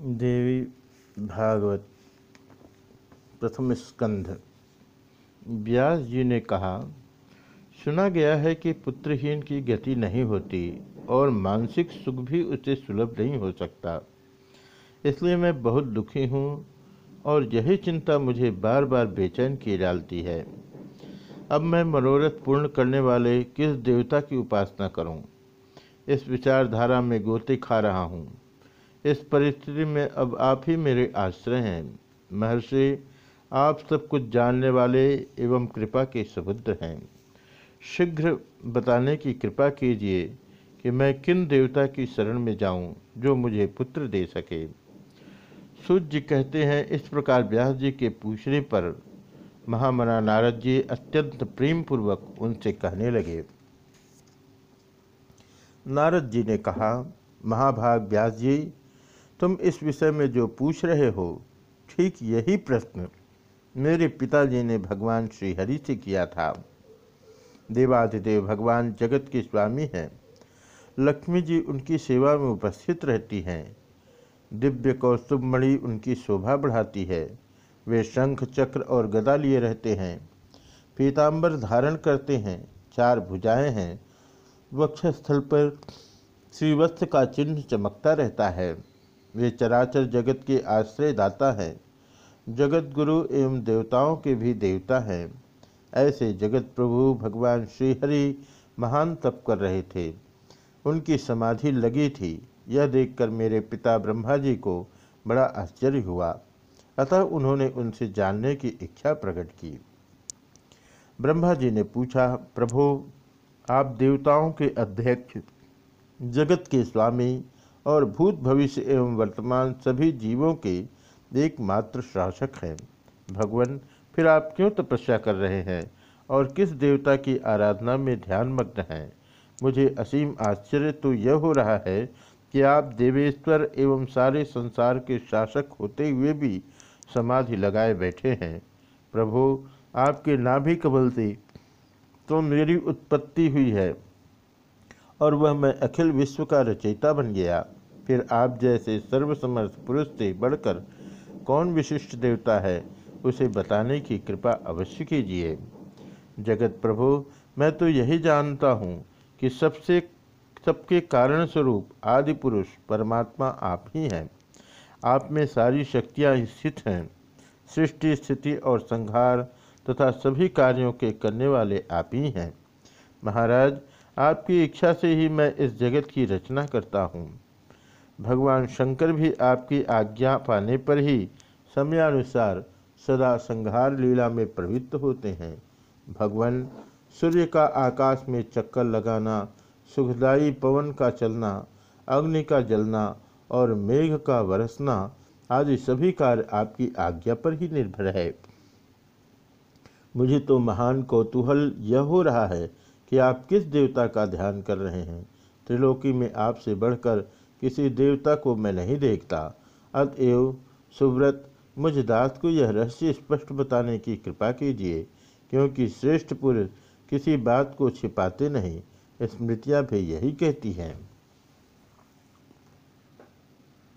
देवी भागवत, प्रथम स्कंध। व्यास जी ने कहा, सुना गया है कि पुत्रहीन की गति नहीं होती और मानसिक सुख भी उसे सुलभ नहीं हो सकता। इसलिए मैं बहुत दुखी हूँ और यही चिंता मुझे बार बार बेचैन किए डालती है। अब मैं मनोरथ पूर्ण करने वाले किस देवता की उपासना करूँ? इस विचारधारा में गोते खा रहा हूँ। इस परिस्थिति में अब आप ही मेरे आश्रय हैं। महर्षि, आप सब कुछ जानने वाले एवं कृपा के समुद्र हैं। शीघ्र बताने की कृपा कीजिए कि मैं किन देवता की शरण में जाऊँ जो मुझे पुत्र दे सके। सूर्य कहते हैं, इस प्रकार व्यास जी के पूछने पर महामना नारद जी अत्यंत प्रेम पूर्वक उनसे कहने लगे। नारद जी ने कहा, महाभाग व्यास जी तुम इस विषय में जो पूछ रहे हो, ठीक यही प्रश्न मेरे पिताजी ने भगवान श्रीहरि से किया था। देवाधिदेव भगवान जगत के स्वामी हैं। लक्ष्मी जी उनकी सेवा में उपस्थित रहती हैं। दिव्य कौस्तुभमणि उनकी शोभा बढ़ाती है। वे शंख, चक्र और गदा लिए रहते हैं। पीताम्बर धारण करते हैं। चार भुजाएँ हैं। वक्षस्थल पर श्रीवस्त्र का चिन्ह चमकता रहता है। वे चराचर जगत के आश्रयदाता हैं। जगत गुरु एवं देवताओं के भी देवता हैं। ऐसे जगत प्रभु भगवान श्रीहरि महान तप कर रहे थे। उनकी समाधि लगी थी। यह देखकर मेरे पिता ब्रह्मा जी को बड़ा आश्चर्य हुआ। अतः उन्होंने उनसे जानने की इच्छा प्रकट की। ब्रह्मा जी ने पूछा, प्रभु, आप देवताओं के अध्यक्ष जगत के स्वामी और भूत भविष्य एवं वर्तमान सभी जीवों के एकमात्र शासक हैं। भगवान, फिर आप क्यों तपस्या कर रहे हैं और किस देवता की आराधना में ध्यानमग्न हैं? मुझे असीम आश्चर्य तो यह हो रहा है कि आप देवेश्वर एवं सारे संसार के शासक होते हुए भी समाधि लगाए बैठे हैं। प्रभु, आपके नाभि कबल से तो मेरी उत्पत्ति हुई है और वह मैं अखिल विश्व का रचयिता बन गया। फिर आप जैसे सर्वसमर्थ पुरुष से बढ़कर कौन विशिष्ट देवता है, उसे बताने की कृपा अवश्य कीजिए। जगत प्रभु, मैं तो यही जानता हूँ कि सबसे, सबके कारण स्वरूप आदि पुरुष परमात्मा आप ही हैं। आप में सारी शक्तियाँ स्थित हैं। सृष्टि, स्थिति और संहार तथा सभी कार्यों के करने वाले आप ही हैं। महाराज, आपकी इच्छा से ही मैं इस जगत की रचना करता हूँ। भगवान शंकर भी आपकी आज्ञा पाने पर ही समयानुसार सदा संहार लीला में प्रवृत्त होते हैं। भगवान, सूर्य का आकाश में चक्कर लगाना, सुखदायी पवन का चलना, अग्नि का जलना और मेघ का बरसना आदि सभी कार्य आपकी आज्ञा पर ही निर्भर है। मुझे तो महान कौतूहल यह हो रहा है कि आप किस देवता का ध्यान कर रहे हैं। त्रिलोकी में आपसे बढ़कर किसी देवता को मैं नहीं देखता। अतएव सुव्रत, मुझ दास को यह रहस्य स्पष्ट बताने की कृपा कीजिए, क्योंकि श्रेष्ठ पुरुष किसी बात को छिपाते नहीं। स्मृतियाँ भी यही कहती हैं।